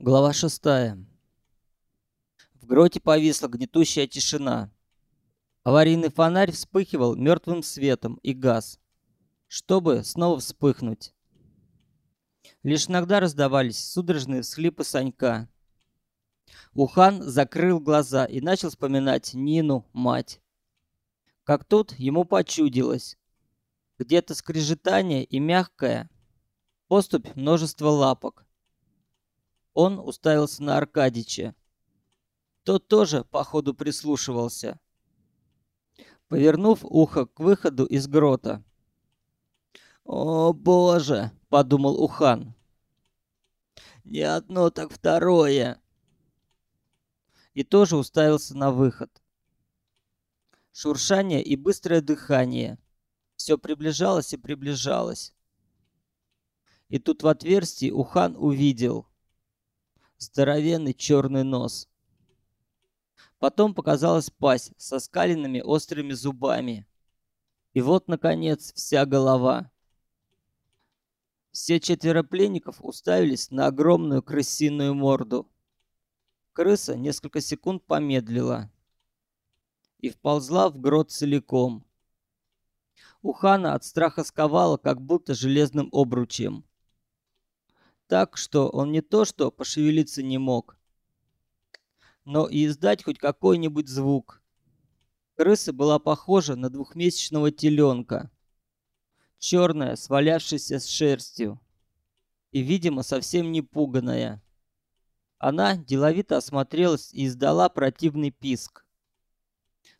Глава шестая. В гроте повисла гнетущая тишина. Аварийный фонарь вспыхивал мертвым светом и газ, чтобы снова вспыхнуть. Лишь иногда раздавались судорожные всхлипы Санька. Ухан закрыл глаза и начал вспоминать Нину, мать. Как тут ему почудилось. Где-то скрежетание и мягкое, поступь множества лапок. Он уставился на Аркадича. Тот тоже, походу, прислушивался. Повернув ухо к выходу из грота. «О, боже!» — подумал Ухан. «Не одно, так второе!» И тоже уставился на выход. Шуршание и быстрое дыхание. Все приближалось и приближалось. И тут в отверстии Ухан увидел здоровенный черный нос. Потом показалась пасть со скаленными острыми зубами. И вот, наконец, вся голова. Все четверо пленников уставились на огромную крысиную морду. Крыса несколько секунд помедлила и вползла в грот целиком. У хана от страха сковала, как будто железным обручем так, что он не то что пошевелиться не мог, но и издать хоть какой-нибудь звук. Крыса была похожа на двухмесячного теленка, черная, свалявшаяся с шерстью, и, видимо, совсем не пуганая. Она деловито осмотрелась и издала противный писк,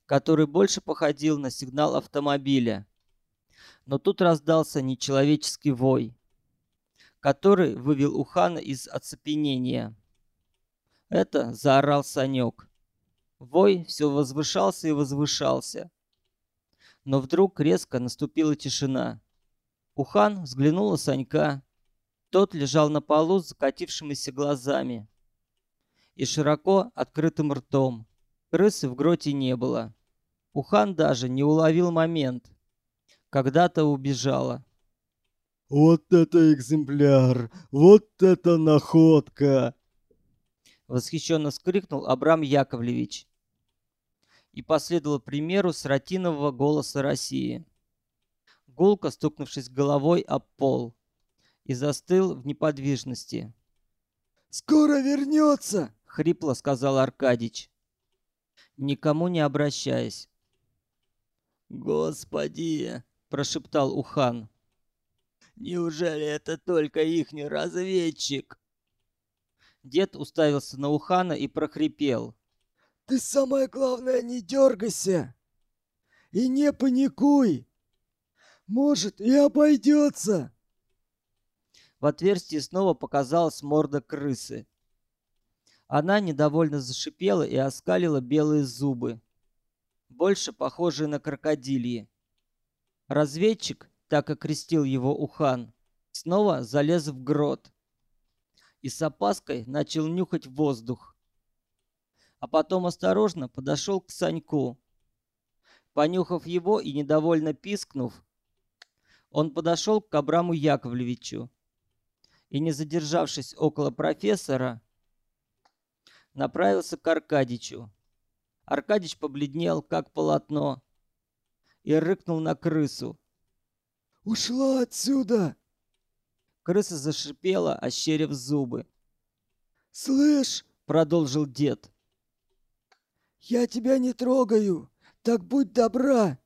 который больше походил на сигнал автомобиля. Но тут раздался нечеловеческий вой который вывел Ухана из оцепенения. Это заорал Санек. Вой все возвышался и возвышался. Но вдруг резко наступила тишина. Ухан взглянул на Санька. Тот лежал на полу с закатившимися глазами и широко открытым ртом. Крысы в гроте не было. Ухан даже не уловил момент. Когда-то убежала. «Вот это экземпляр! Вот это находка!» Восхищенно вскрикнул Абрам Яковлевич. И последовал примеру сратинового голоса России. Гулко стукнувшись головой об пол, и застыл в неподвижности. «Скоро вернется!» — хрипло сказал Аркадич, никому не обращаясь. «Господи!» — прошептал Ухан. Неужели это только ихний разведчик? Дед уставился на Ухана и прохрипел. Ты самое главное не дергайся и не паникуй. Может, и обойдется. В отверстии снова показалась морда крысы. Она недовольно зашипела и оскалила белые зубы, больше похожие на крокодильи. Разведчик, так окрестил его Ухан, снова залез в грот и с опаской начал нюхать воздух. А потом осторожно подошел к Саньку. Понюхав его и недовольно пискнув, он подошел к Абраму Яковлевичу и, не задержавшись около профессора, направился к Аркадичу. Аркадич побледнел, как полотно, и рыкнул на крысу. Ушла отсюда!» Крыса зашипела, ощерив зубы. «Слышь!» — продолжил дед. «Я тебя не трогаю, так будь добра,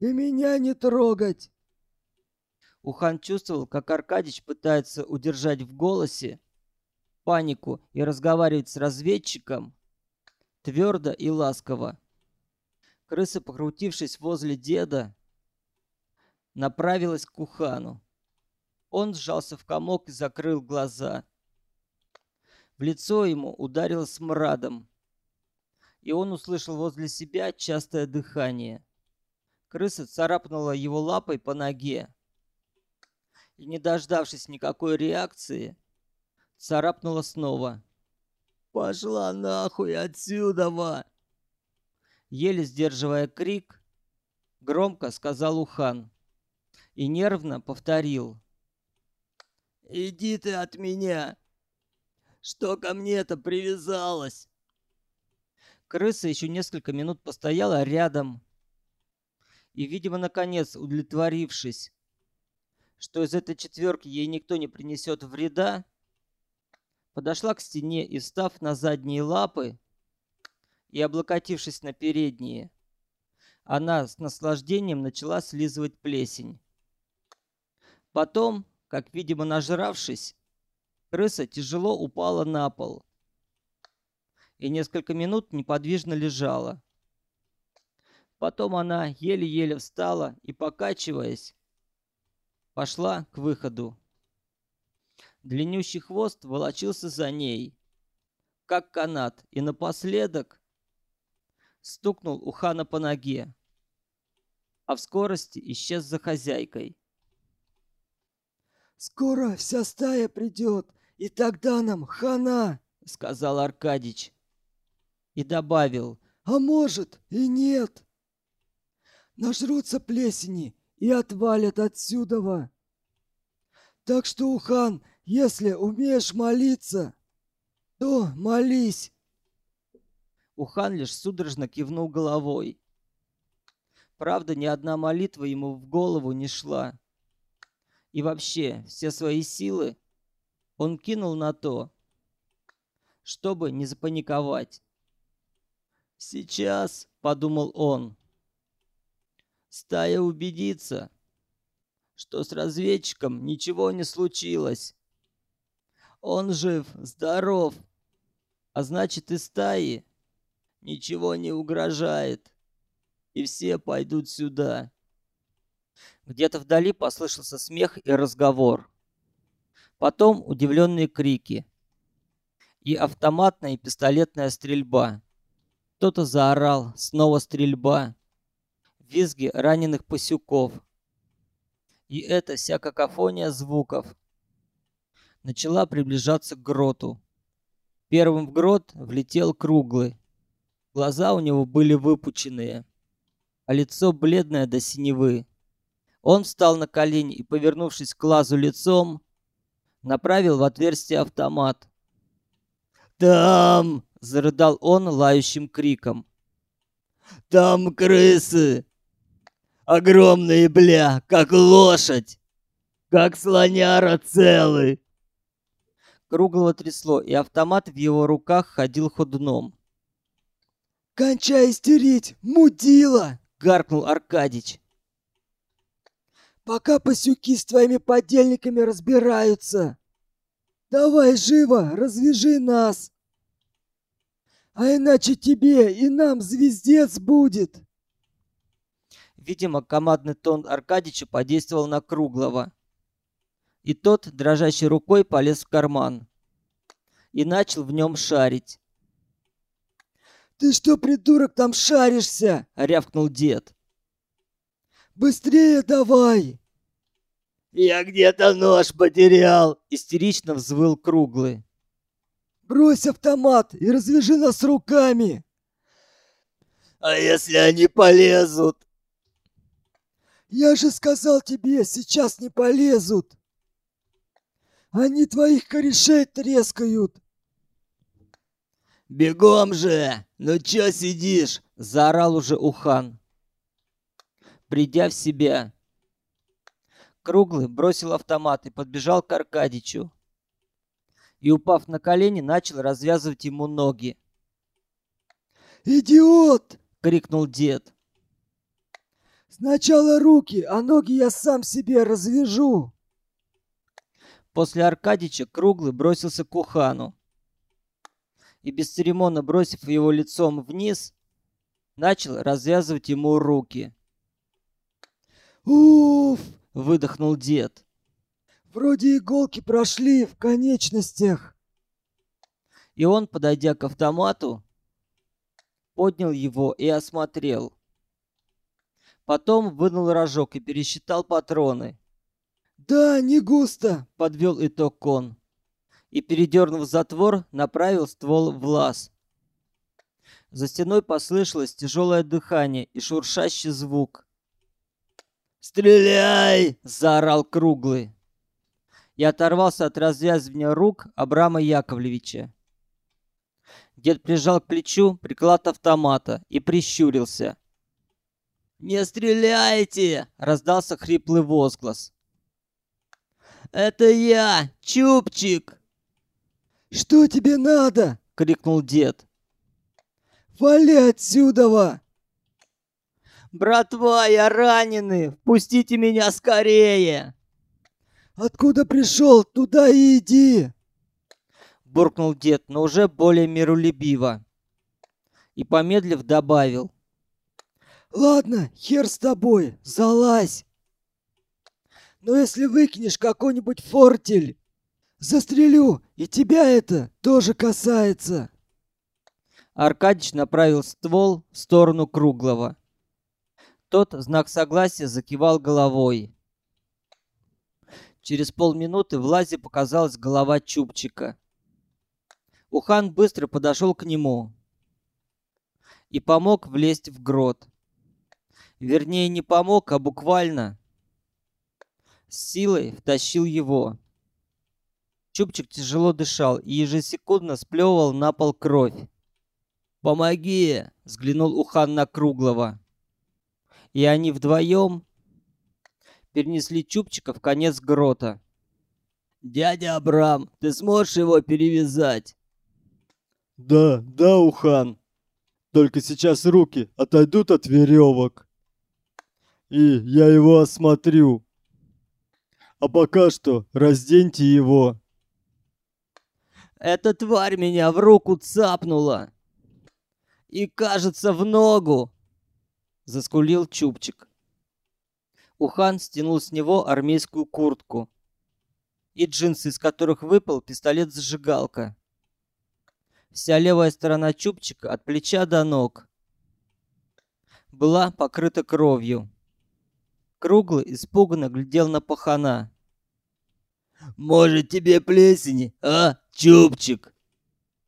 и меня не трогать!» Ухан чувствовал, как Аркадич пытается удержать в голосе панику и разговаривать с разведчиком твердо и ласково. Крыса, покрутившись возле деда, направилась к Ухану. Он сжался в комок и закрыл глаза. В лицо ему ударило смрадом, и он услышал возле себя частое дыхание. Крыса царапнула его лапой по ноге и, не дождавшись никакой реакции, царапнула снова. «Пошла нахуй отсюда, ва!» Еле сдерживая крик, громко сказал Ухан и нервно повторил. «Иди ты от меня!» Что ко мне-то привязалось? Крыса еще несколько минут постояла рядом и, видимо, наконец, удовлетворившись, что из этой четверки ей никто не принесет вреда, подошла к стене и, встав на задние лапы и облокотившись на передние, она с наслаждением начала слизывать плесень. Потом, как видимо нажравшись, крыса тяжело упала на пол и несколько минут неподвижно лежала. Потом она еле-еле встала и, покачиваясь, пошла к выходу. Длиннющий хвост волочился за ней, как канат, и напоследок стукнул у хана по ноге, а в скорости исчез за хозяйкой. «Скоро вся стая придет, и тогда нам хана!» — сказал Аркадич. И добавил. «А может и нет. Нажрутся плесени и отвалят отсюда. Так что, Ухан, если умеешь молиться, то молись!» Ухан лишь судорожно кивнул головой. Правда, ни одна молитва ему в голову не шла. И вообще, все свои силы он кинул на то, чтобы не запаниковать. «Сейчас», — подумал он, — «стая убедится, что с разведчиком ничего не случилось. Он жив, здоров, а значит и стаи ничего не угрожает, и все пойдут сюда». Где-то вдали послышался смех и разговор. Потом удивленные крики и автоматная и пистолетная стрельба. Кто-то заорал, снова стрельба, визги раненых пасюков. И эта вся какофония звуков начала приближаться к гроту. Первым в грот влетел круглый. Глаза у него были выпученные, а лицо бледное до синевы. Он встал на колени и, повернувшись к лазу лицом, направил в отверстие автомат. «Там!» — зарыдал он лающим криком. «Там крысы! Огромные, бля, как лошадь! Как слоняра целый!» Круглого трясло, и автомат в его руках ходил ходуном. «Кончай истерить, мудила!» — гаркнул Аркадич пока пасюки с твоими подельниками разбираются. Давай живо, развяжи нас. А иначе тебе и нам звездец будет. Видимо, командный тон Аркадича подействовал на Круглого. И тот, дрожащей рукой, полез в карман и начал в нем шарить. «Ты что, придурок, там шаришься?» — рявкнул дед. Быстрее давай!» «Я где-то нож потерял!» — истерично взвыл Круглый. «Брось автомат и развяжи нас руками!» «А если они полезут?» «Я же сказал тебе, сейчас не полезут! Они твоих корешей трескают!» «Бегом же! Ну чё сидишь?» — заорал уже Ухан придя в себя. Круглый бросил автомат и подбежал к Аркадичу. И, упав на колени, начал развязывать ему ноги. «Идиот!» — крикнул дед. «Сначала руки, а ноги я сам себе развяжу!» После Аркадича Круглый бросился к Ухану и, бесцеремонно бросив его лицом вниз, начал развязывать ему руки. «Уф!» — выдохнул дед. «Вроде иголки прошли в конечностях». И он, подойдя к автомату, поднял его и осмотрел. Потом вынул рожок и пересчитал патроны. «Да, не густо», — подвел итог он. И, передернув затвор, направил ствол в лаз. За стеной послышалось тяжелое дыхание и шуршащий звук. «Стреляй!» — заорал Круглый. И оторвался от развязывания рук Абрама Яковлевича. Дед прижал к плечу приклад автомата и прищурился. «Не стреляйте!» — раздался хриплый возглас. «Это я, Чупчик!» «Что тебе надо?» — крикнул дед. «Вали отсюда!» «Братва, я раненый! Впустите меня скорее!» «Откуда пришел, туда и иди!» Буркнул дед, но уже более миролюбиво. И, помедлив, добавил. «Ладно, хер с тобой, залазь! Но если выкинешь какой-нибудь фортель, застрелю, и тебя это тоже касается!» Аркадьич направил ствол в сторону Круглого. Тот в знак согласия закивал головой. Через полминуты в лазе показалась голова Чупчика. Ухан быстро подошел к нему и помог влезть в грот. Вернее, не помог, а буквально с силой втащил его. Чупчик тяжело дышал и ежесекундно сплевывал на пол кровь. «Помоги!» — взглянул Ухан на Круглого. И они вдвоем перенесли Чупчика в конец грота. «Дядя Абрам, ты сможешь его перевязать?» «Да, да, Ухан. Только сейчас руки отойдут от веревок. И я его осмотрю. А пока что разденьте его». «Эта тварь меня в руку цапнула!» и, кажется, в ногу!» — заскулил Чупчик. Ухан стянул с него армейскую куртку и джинсы, из которых выпал пистолет-зажигалка. Вся левая сторона Чупчика от плеча до ног была покрыта кровью. Круглый испуганно глядел на пахана. «Может, тебе плесени, а, Чупчик?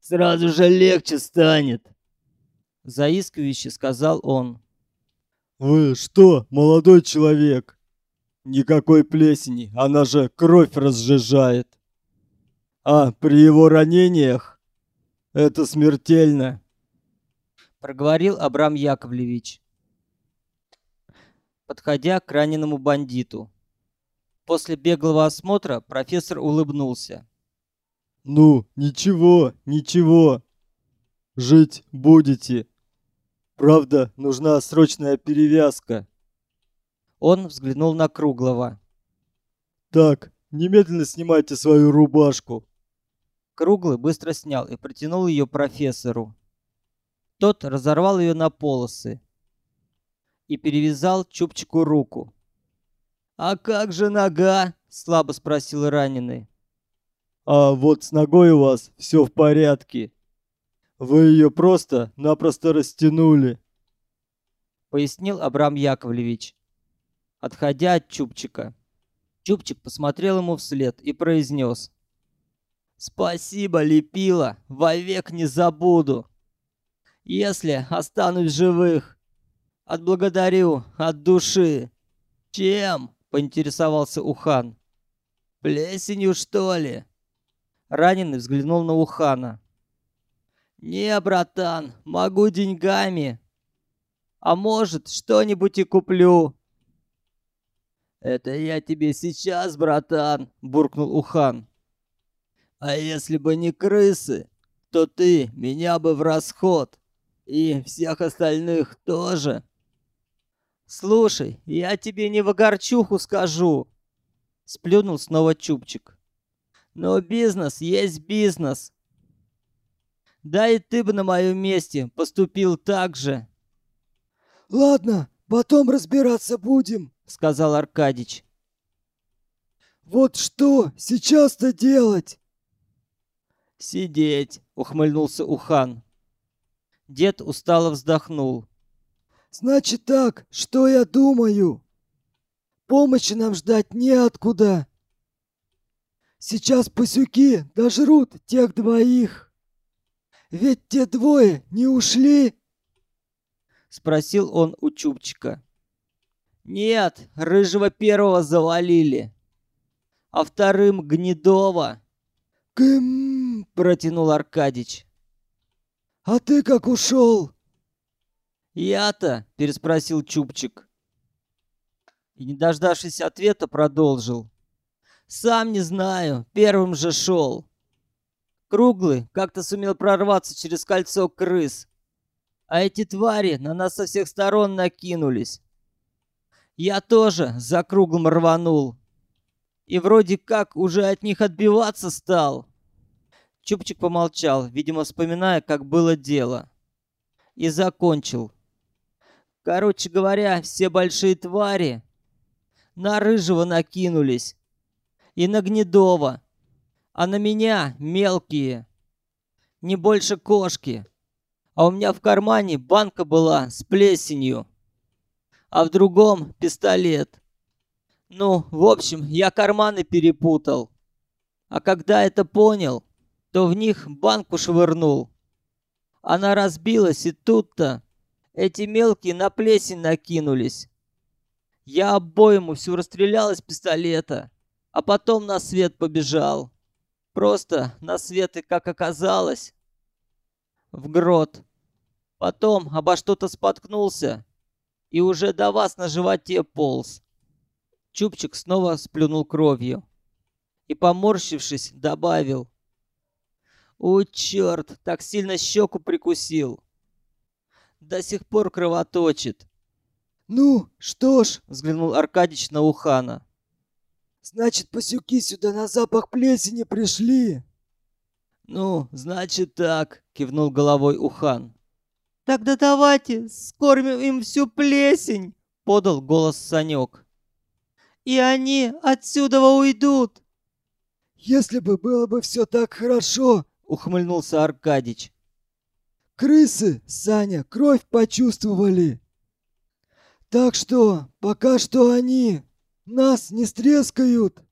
Сразу же легче станет!» заискивающе сказал он. «Вы что, молодой человек? Никакой плесени, она же кровь разжижает. А при его ранениях это смертельно!» Проговорил Абрам Яковлевич, подходя к раненому бандиту. После беглого осмотра профессор улыбнулся. «Ну, ничего, ничего. Жить будете. Правда, нужна срочная перевязка. Он взглянул на Круглого. Так, немедленно снимайте свою рубашку. Круглый быстро снял и протянул ее профессору. Тот разорвал ее на полосы и перевязал Чупчику руку. «А как же нога?» — слабо спросил раненый. «А вот с ногой у вас все в порядке. Вы ее просто-напросто растянули», — пояснил Абрам Яковлевич, отходя от Чупчика. Чупчик посмотрел ему вслед и произнес. «Спасибо, Лепила, вовек не забуду. Если останусь живых, отблагодарю от души. Чем?» — поинтересовался Ухан. «Плесенью, что ли?» Раненый взглянул на Ухана. «Не, братан, могу деньгами. А может, что-нибудь и куплю». «Это я тебе сейчас, братан», — буркнул Ухан. «А если бы не крысы, то ты меня бы в расход. И всех остальных тоже». «Слушай, я тебе не в огорчуху скажу», — сплюнул снова Чупчик. «Но бизнес есть бизнес. Да и ты бы на моем месте поступил так же. Ладно, потом разбираться будем, сказал Аркадич. Вот что сейчас-то делать? Сидеть, ухмыльнулся Ухан. Дед устало вздохнул. Значит так, что я думаю? Помощи нам ждать неоткуда. Сейчас пасюки дожрут тех двоих. Ведь те двое не ушли? Спросил он у Чупчика. Нет, рыжего первого завалили. а вторым Гнедова. Кым, Протянул Аркадич. а ты как ушел? Я-то, переспросил Чупчик. И, не дождавшись ответа, продолжил. Сам не знаю, первым же шел. Круглый как-то сумел прорваться через кольцо крыс. А эти твари на нас со всех сторон накинулись. Я тоже за круглым рванул. И вроде как уже от них отбиваться стал. Чупчик помолчал, видимо, вспоминая, как было дело. И закончил. Короче говоря, все большие твари на Рыжего накинулись. И на Гнедова. А на меня мелкие. Не больше кошки. А у меня в кармане банка была с плесенью. А в другом пистолет. Ну, в общем, я карманы перепутал. А когда это понял, то в них банку швырнул. Она разбилась, и тут-то эти мелкие на плесень накинулись. Я обоему всю расстрелял из пистолета, а потом на свет побежал. Просто на свет и, как оказалось, в грот. Потом обо что-то споткнулся и уже до вас на животе полз. Чупчик снова сплюнул кровью и, поморщившись, добавил. «У, черт, так сильно щеку прикусил. До сих пор кровоточит». Ну, что ж, Взглянул Аркадич на Ухана. Значит, пасюки сюда на запах плесени пришли. «Ну, значит так», — кивнул головой Ухан. Тогда давайте скормим им всю плесень, — подал голос Санек. и они отсюда уйдут. Если бы было бы все так хорошо, Ухмыльнулся Аркадич. крысы, Саня, кровь почувствовали. Так что, пока что они нас не стрескают.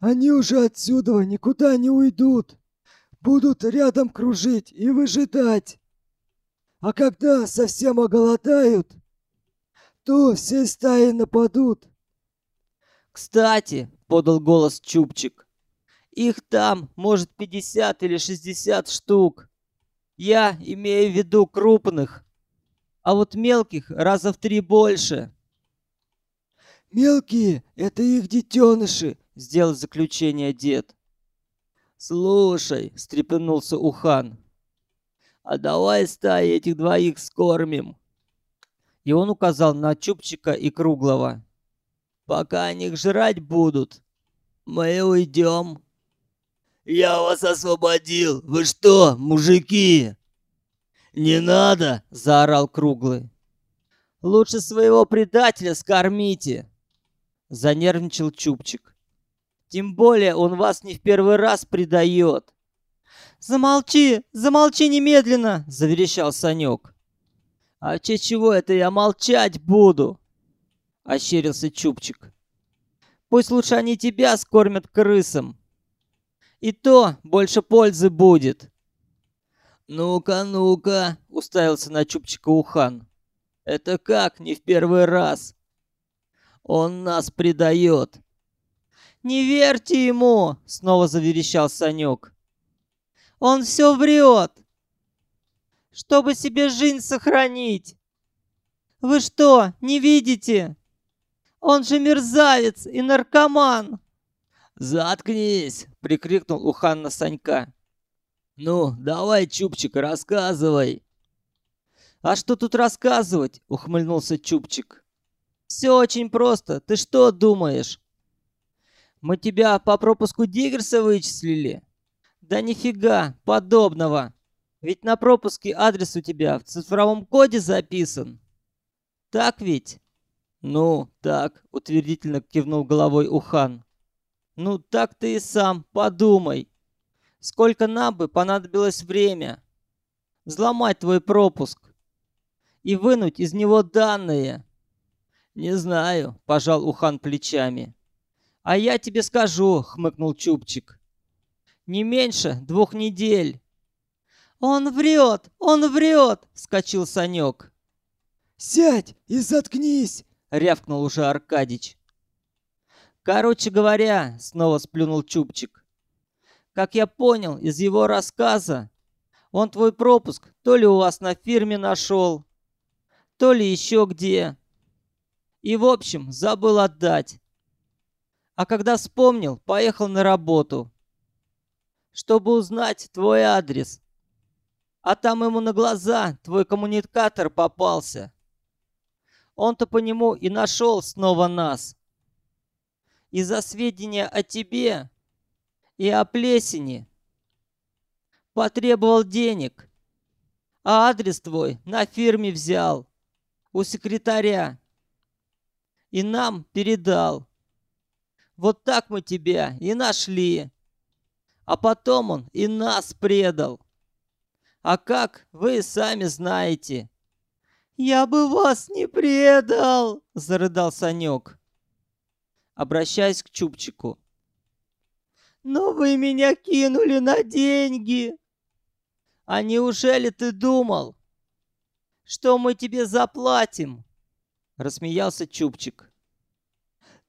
Они уже отсюда никуда не уйдут. Будут рядом кружить и выжидать. А когда совсем оголодают, то все стаи нападут. «Кстати», — подал голос Чупчик, — «их там, может, 50 или 60 штук. Я имею в виду крупных, а вот мелких раза в три больше». Мелкие — это их детеныши. — сделал заключение дед. «Слушай», — встрепенулся Ухан, — «а давай стаи этих двоих скормим». И он указал на Чупчика и Круглого. «Пока они их жрать будут, мы уйдем». Я вас освободил. Вы что, мужики? Не надо, — заорал Круглый. «Лучше своего предателя скормите!» — занервничал Чупчик. «Тем более он вас не в первый раз предает!» Замолчи, замолчи немедленно, — заверещал Санек. «А в чего это я молчать буду?» — ощерился Чупчик. «Пусть лучше они тебя скормят крысам. И то больше пользы будет». «Ну-ка, ну-ка», — уставился на Чупчика Ухан. «Это как не в первый раз? Он нас предает». Не верьте ему, снова заверещал Санек. Он все врет, чтобы себе жизнь сохранить. Вы что, не видите? Он же мерзавец и наркоман. «Заткнись!» — прикрикнул Ухан на Санька. «Ну, давай, Чупчик, рассказывай!» «А что тут рассказывать?» — ухмыльнулся Чупчик. «Все очень просто. Ты что думаешь? Мы тебя по пропуску Диггерса вычислили?» «Да нифига подобного! Ведь на пропуске адрес у тебя в цифровом коде записан. Так ведь?» «Ну, так», — утвердительно кивнул головой Ухан. «Ну, так ты и сам подумай. Сколько нам бы понадобилось время взломать твой пропуск и вынуть из него данные?» «Не знаю», — пожал Ухан плечами. «А я тебе скажу», — хмыкнул Чупчик. «Не меньше двух недель». Он врет, он врет, вскочил Санек. Сядь и заткнись, — рявкнул уже Аркадич. Короче говоря, снова сплюнул Чупчик. Как я понял из его рассказа, он твой пропуск то ли у вас на фирме нашел, то ли еще где. И, в общем, забыл отдать. А когда вспомнил, поехал на работу, чтобы узнать твой адрес. А там ему на глаза твой коммуникатор попался. Он-то по нему и нашел снова нас. И за сведения о тебе и о плесени потребовал денег, а адрес твой на фирме взял у секретаря и нам передал. Вот так мы тебя и нашли. А потом он и нас предал. А как, вы сами знаете. «Я бы вас не предал!» — зарыдал Санек, обращаясь к Чупчику. «Но вы меня кинули на деньги!» «А неужели ты думал, что мы тебе заплатим?» Рассмеялся Чупчик.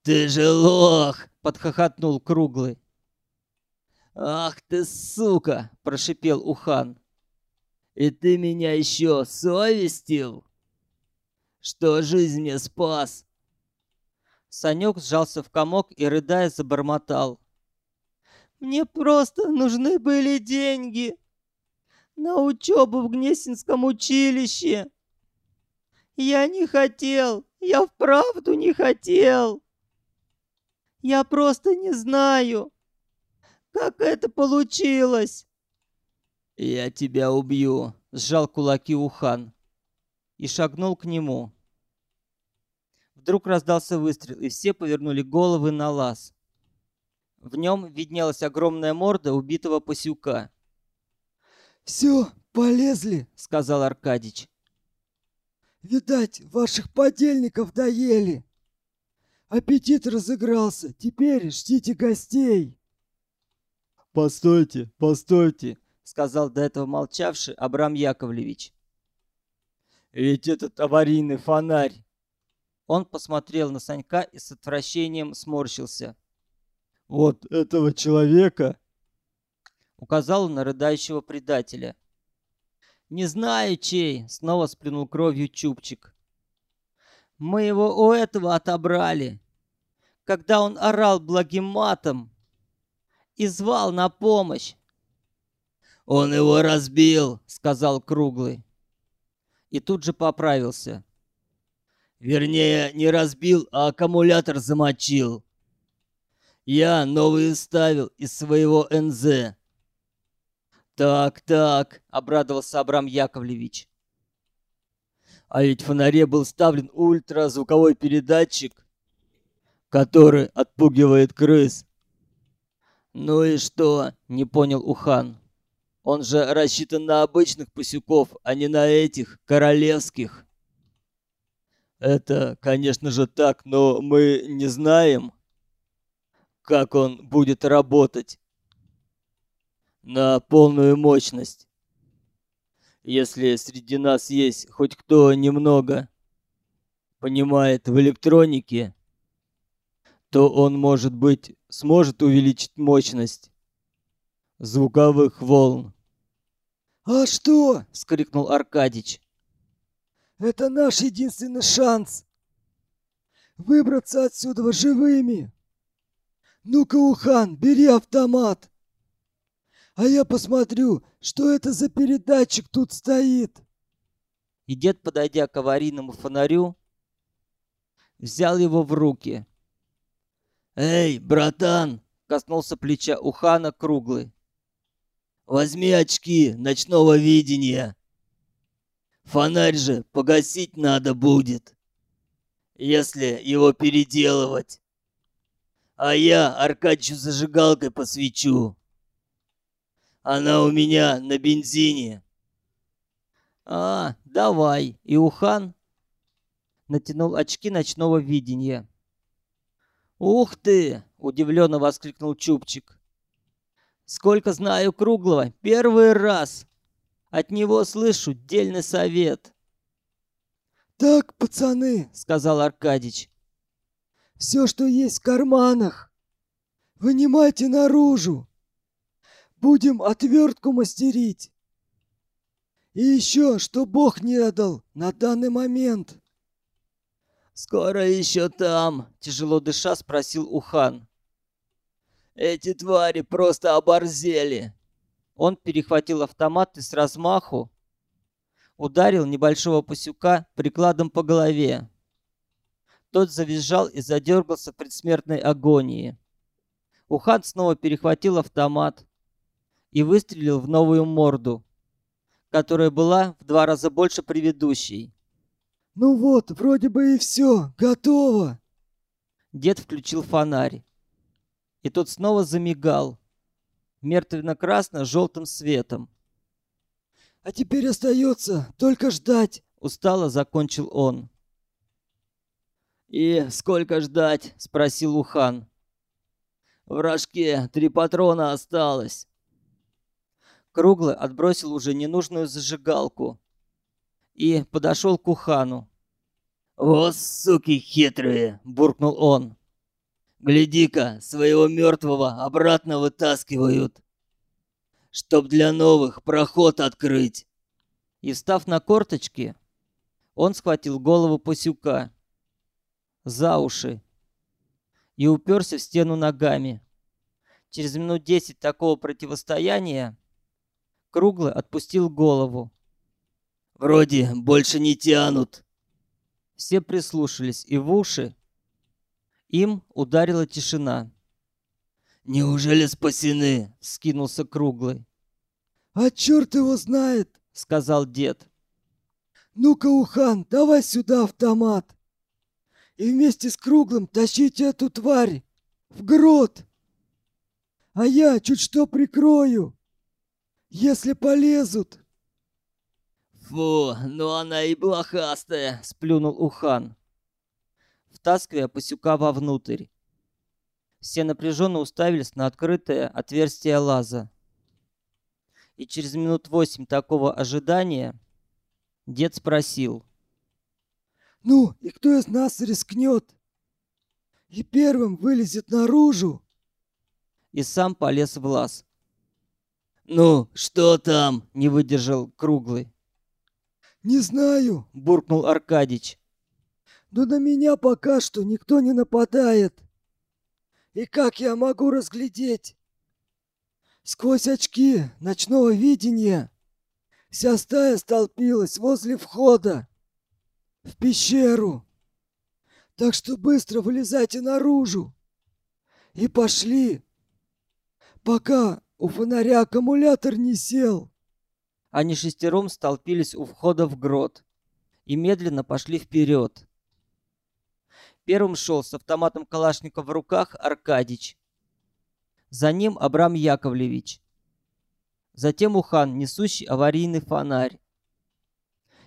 «Ты же лох!» — подхохотнул Круглый. «Ах ты, сука!» — прошипел Ухан. «И ты меня еще совестил? Что жизнь мне спас?» Санек сжался в комок и, рыдая, забормотал. «Мне просто нужны были деньги на учебу в Гнесинском училище!» Я не хотел, я вправду не хотел. Я просто не знаю, как это получилось. Я тебя убью, сжал кулаки Ухан и шагнул к нему. Вдруг раздался выстрел, и все повернули головы на лаз. В нем виднелась огромная морда убитого пасюка. «Все, полезли», — сказал Аркадич. Видать, ваших подельников доели. Аппетит разыгрался. Теперь ждите гостей. Постойте, постойте, сказал до этого молчавший Абрам Яковлевич. Ведь этот аварийный фонарь. Он посмотрел на Санька и с отвращением сморщился. Вот этого человека указал на рыдающего предателя. «Не знаю, чей!» — снова сплюнул кровью Чупчик. «Мы его у этого отобрали, когда он орал благим матом и звал на помощь». «Он его разбил!» — сказал Круглый. И тут же поправился. «Вернее, не разбил, а аккумулятор замочил. Я новый ставил из своего НЗ. «Так, так», — обрадовался Абрам Яковлевич. «А ведь в фонаре был вставлен ультразвуковой передатчик, который отпугивает крыс». «Ну и что?» — не понял Ухан. «Он же рассчитан на обычных пасюков, а не на этих, королевских». «Это, конечно же, так, но мы не знаем, как он будет работать» на полную мощность. Если среди нас есть хоть кто немного понимает в электронике, то он, может быть, сможет увеличить мощность звуковых волн. «А что?» — скрикнул Аркадич. «Это наш единственный шанс выбраться отсюда живыми. Ну-ка, Ухан, бери автомат!» А я посмотрю, что это за передатчик тут стоит. И дед, подойдя к аварийному фонарю, взял его в руки. «Эй, братан!» — коснулся плеча Ухана круглый. «Возьми очки ночного видения. Фонарь же погасить надо будет, если его переделывать. А я Аркадьевичу зажигалкой посвечу». Она у меня на бензине. А, давай. И Ухан натянул очки ночного видения. Ух ты, удивленно воскликнул Чупчик. Сколько знаю Круглого, первый раз. От него слышу дельный совет. Так, пацаны, сказал Аркадич. Все, что есть в карманах. Вынимайте наружу. Будем отвертку мастерить. И еще, что Бог не дал на данный момент. «Скоро еще там?» — тяжело дыша спросил Ухан. «Эти твари просто оборзели!» Он перехватил автомат и с размаху ударил небольшого пасюка прикладом по голове. Тот завизжал и задергался в предсмертной агонии. Ухан снова перехватил автомат и выстрелил в новую морду, которая была в два раза больше предыдущей. Ну вот, вроде бы и все, готово. Дед включил фонарь, и тот снова замигал мертвенно-красно-желтым светом. А теперь остается только ждать, устало закончил он. И сколько ждать? спросил Ухан. В рожке три патрона осталось. Круглый отбросил уже ненужную зажигалку и подошел к Ухану. «Вот суки хитрые!» — буркнул он. «Гляди-ка, своего мертвого обратно вытаскивают, чтоб для новых проход открыть!» И, встав на корточки, он схватил голову Пасюка за уши и уперся в стену ногами. Через минут десять такого противостояния Круглый отпустил голову. «Вроде больше не тянут». Все прислушались, и в уши им ударила тишина. «Неужели спасены?» — скинулся Круглый. «А черт его знает!» — сказал дед. «Ну-ка, Ухан, давай сюда автомат!» «И вместе с Круглым тащите эту тварь в грот!» «А я чуть что прикрою!» Если полезут. Фу, ну она и блохастая, сплюнул Ухан, втаскивая Пасюка вовнутрь. Все напряженно уставились на открытое отверстие лаза. И через минут восемь такого ожидания дед спросил. «Ну, и кто из нас рискнет? И первым вылезет наружу?» И сам полез в лаз. «Ну, что там?» — не выдержал Круглый. «Не знаю», — буркнул Аркадич. «Но на меня пока что никто не нападает. И как я могу разглядеть? Сквозь очки ночного видения вся стая столпилась возле входа в пещеру. Так что быстро вылезайте наружу и пошли, пока у фонаря аккумулятор не сел. Они шестером столпились у входа в грот и медленно пошли вперед. Первым шел с автоматом Калашникова в руках Аркадич. За ним Абрам Яковлевич. Затем Ухан, несущий аварийный фонарь.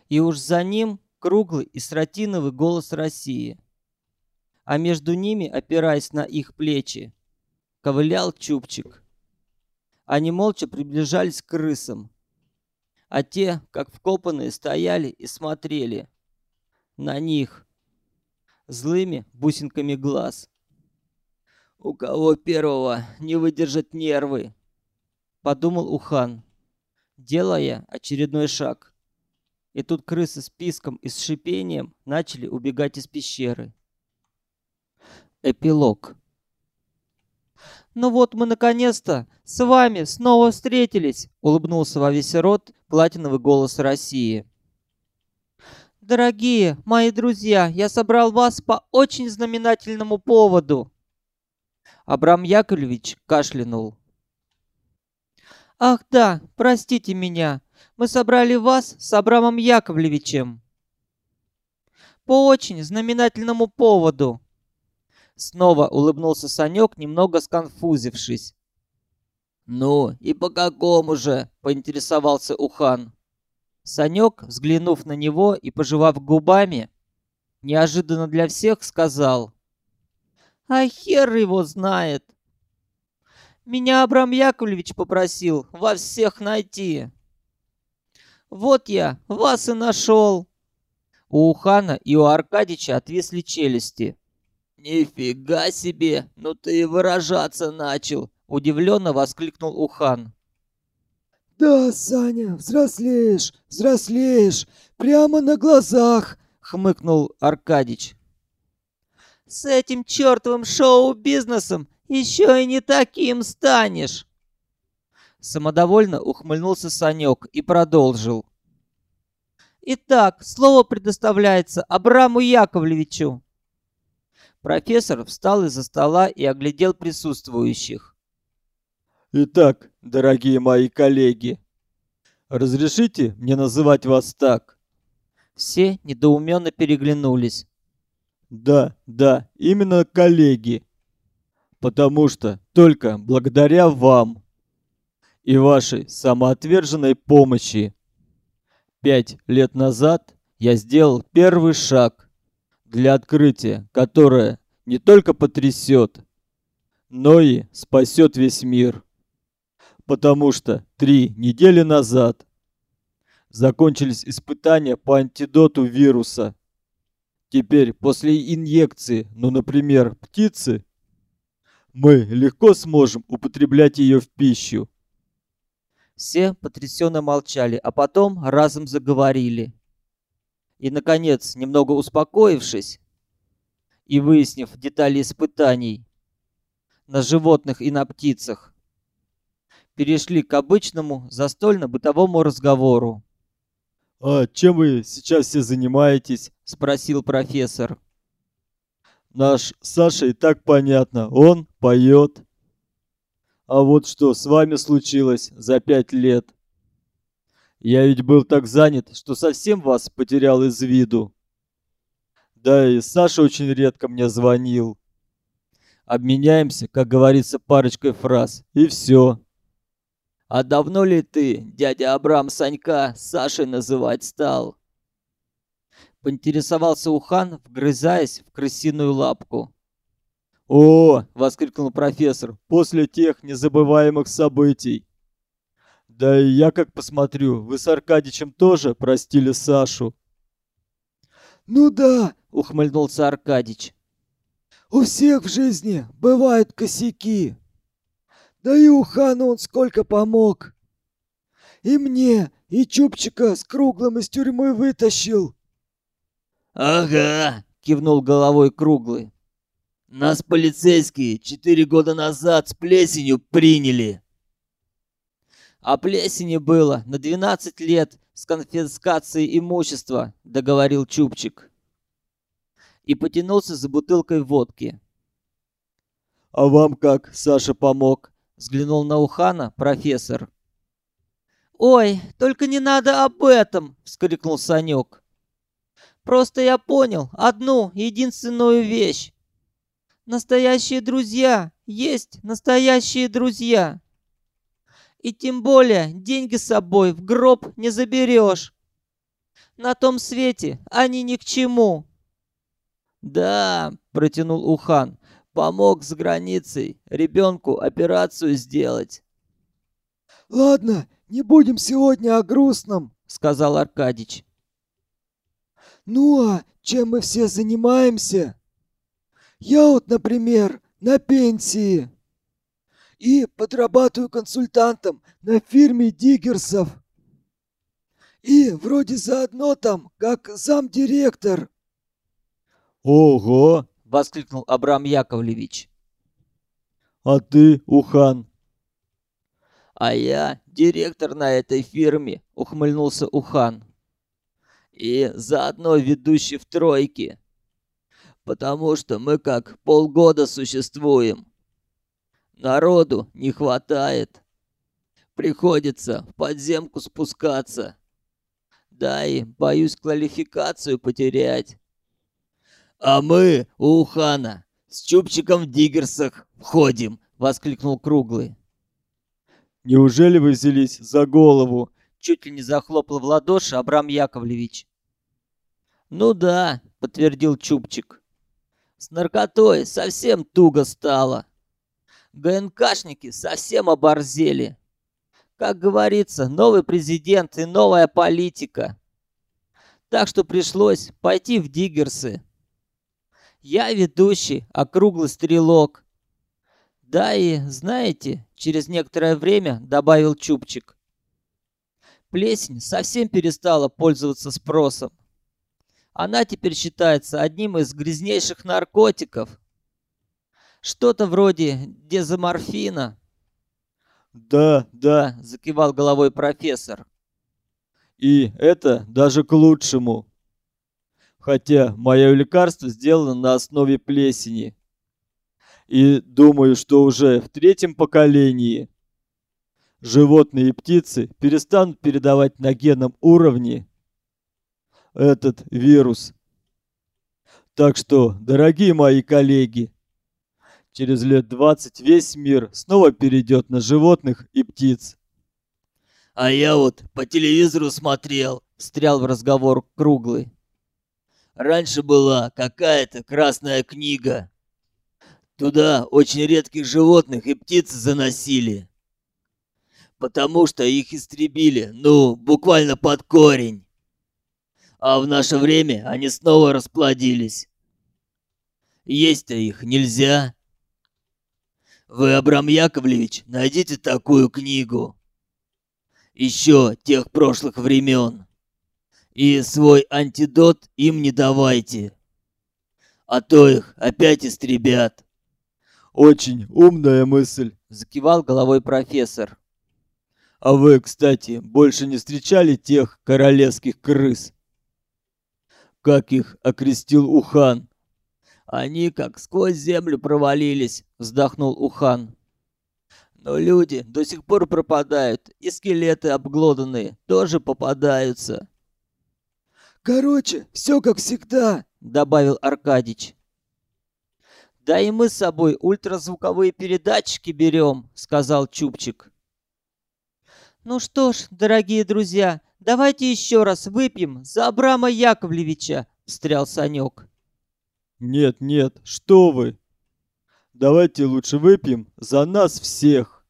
И уж за ним круглый и сротиновый голос России. А между ними, опираясь на их плечи, ковылял Чупчик. Они молча приближались к крысам, а те, как вкопанные, стояли и смотрели на них злыми бусинками глаз. «У кого первого не выдержат нервы?» — подумал Ухан, делая очередной шаг. И тут крысы с писком и с шипением начали убегать из пещеры. Эпилог «Ну вот мы наконец-то с вами снова встретились!» — улыбнулся во весь рот платиновый голос России. «Дорогие мои друзья, я собрал вас по очень знаменательному поводу!» Абрам Яковлевич кашлянул. «Ах да, простите меня, мы собрали вас с Абрамом Яковлевичем по очень знаменательному поводу!» Снова улыбнулся Санек, немного сконфузившись. «Ну, и по какому же?» — поинтересовался Ухан. Санек, взглянув на него и пожевав губами, неожиданно для всех сказал. «А хер его знает! Меня Абрам Яковлевич попросил вас всех найти. Вот я вас и нашел!» У Ухана и у Аркадича отвисли челюсти. «Нифига себе! Ну ты и выражаться начал!» — удивленно воскликнул Ухан. «Да, Саня, взрослеешь, взрослеешь, прямо на глазах!» — хмыкнул Аркадич. «С этим чертовым шоу-бизнесом еще и не таким станешь!» Самодовольно ухмыльнулся Санек и продолжил. «Итак, слово предоставляется Абраму Яковлевичу». Профессор встал из-за стола и оглядел присутствующих. Итак, дорогие мои коллеги, разрешите мне называть вас так? Все недоуменно переглянулись. Да, да, именно коллеги. Потому что только благодаря вам и вашей самоотверженной помощи пять лет назад я сделал первый шаг для открытия, которое не только потрясет, но и спасет весь мир потому что три недели назад закончились испытания по антидоту вируса. Теперь после инъекции, ну, например, птицы, мы легко сможем употреблять ее в пищу. Все потрясенно молчали, а потом разом заговорили. И, наконец, немного успокоившись и выяснив детали испытаний на животных и на птицах, перешли к обычному застольно-бытовому разговору. «А чем вы сейчас все занимаетесь?» — спросил профессор. «Наш Саша и так понятно, он поет. А вот что с вами случилось за пять лет? Я ведь был так занят, что совсем вас потерял из виду. Да и Саша очень редко мне звонил. Обменяемся, как говорится, парочкой фраз, и все. А давно ли ты, дядя Абрам Санька, Сашей называть стал? Поинтересовался Ухан, вгрызаясь в крысиную лапку. «О!» — воскликнул профессор. «После тех незабываемых событий!» «Да и я как посмотрю, вы с Аркадичем тоже простили Сашу?» «Ну да!» — ухмыльнулся Аркадич. «У всех в жизни бывают косяки!» Да и Ухану он сколько помог. И мне, и Чупчика с круглым из тюрьмы вытащил. Ага, кивнул головой круглый. Нас полицейские четыре года назад с плесенью приняли. А плесени было на 12 лет с конфискацией имущества, договорил Чупчик. И потянулся за бутылкой водки. А вам как Саша помог? Взглянул на Ухана профессор. «Ой, только не надо об этом!» — вскрикнул Санек. «Просто я понял одну единственную вещь. Настоящие друзья есть настоящие друзья. И тем более деньги с собой в гроб не заберешь. На том свете они ни к чему». «Да», — протянул Ухан, Помог с границей ребенку операцию сделать. Ладно, не будем сегодня о грустном, сказал Аркадич. Ну а чем мы все занимаемся? Я вот, например, на пенсии. И подрабатываю консультантом на фирме Диггерсов. И вроде заодно там, как замдиректор. Ого, воскликнул Абрам Яковлевич. А ты, Ухан? А я директор на этой фирме, ухмыльнулся Ухан. И заодно ведущий в тройке. Потому что мы как полгода существуем. Народу не хватает. Приходится в подземку спускаться. Да и боюсь квалификацию потерять. «А мы у Ухана с чубчиком в диггерсах входим!» — воскликнул Круглый. «Неужели вы взялись за голову?» — чуть ли не захлопал в ладоши Абрам Яковлевич. «Ну да», — подтвердил Чубчик. «С наркотой совсем туго стало. ГНКшники совсем оборзели. Как говорится, новый президент и новая политика. Так что пришлось пойти в диггерсы. Я ведущий, округлый стрелок. Да и, знаете, через некоторое время добавил Чупчик. Плесень совсем перестала пользоваться спросом. Она теперь считается одним из грязнейших наркотиков. Что-то вроде дезоморфина. Да, да, закивал головой профессор. И это даже к лучшему. Хотя мое лекарство сделано на основе плесени. И думаю, что уже в третьем поколении животные и птицы перестанут передавать на генном уровне этот вирус. Так что, дорогие мои коллеги, через лет 20 весь мир снова перейдет на животных и птиц. А я вот по телевизору смотрел, встрял в разговор Круглый. Раньше была какая-то красная книга. Туда очень редких животных и птиц заносили. Потому что их истребили, ну, буквально под корень. А в наше время они снова расплодились. Есть-то их нельзя. Вы, Абрам Яковлевич, найдите такую книгу. Еще тех прошлых времен. И свой антидот им не давайте. А то их опять истребят. Очень умная мысль, закивал головой профессор. А вы, кстати, больше не встречали тех королевских крыс? Как их окрестил Ухан? Они как сквозь землю провалились, вздохнул Ухан. Но люди до сих пор пропадают, и скелеты обглоданные тоже попадаются. Короче, все как всегда, добавил Аркадич. Да и мы с собой ультразвуковые передатчики берем, сказал Чупчик. Ну что ж, дорогие друзья, давайте еще раз выпьем за Абрама Яковлевича, встрял Санек. Нет, нет, что вы? Давайте лучше выпьем за нас всех,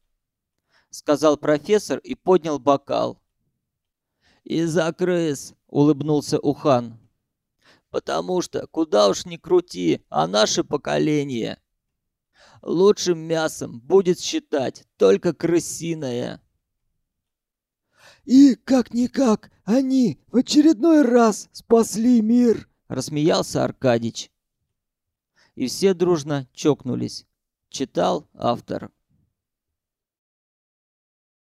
сказал профессор и поднял бокал. И за крыс, улыбнулся Ухан. Потому что куда уж ни крути, а наше поколение лучшим мясом будет считать только крысиное. И как-никак они в очередной раз спасли мир, рассмеялся Аркадич. И все дружно чокнулись. Читал автор.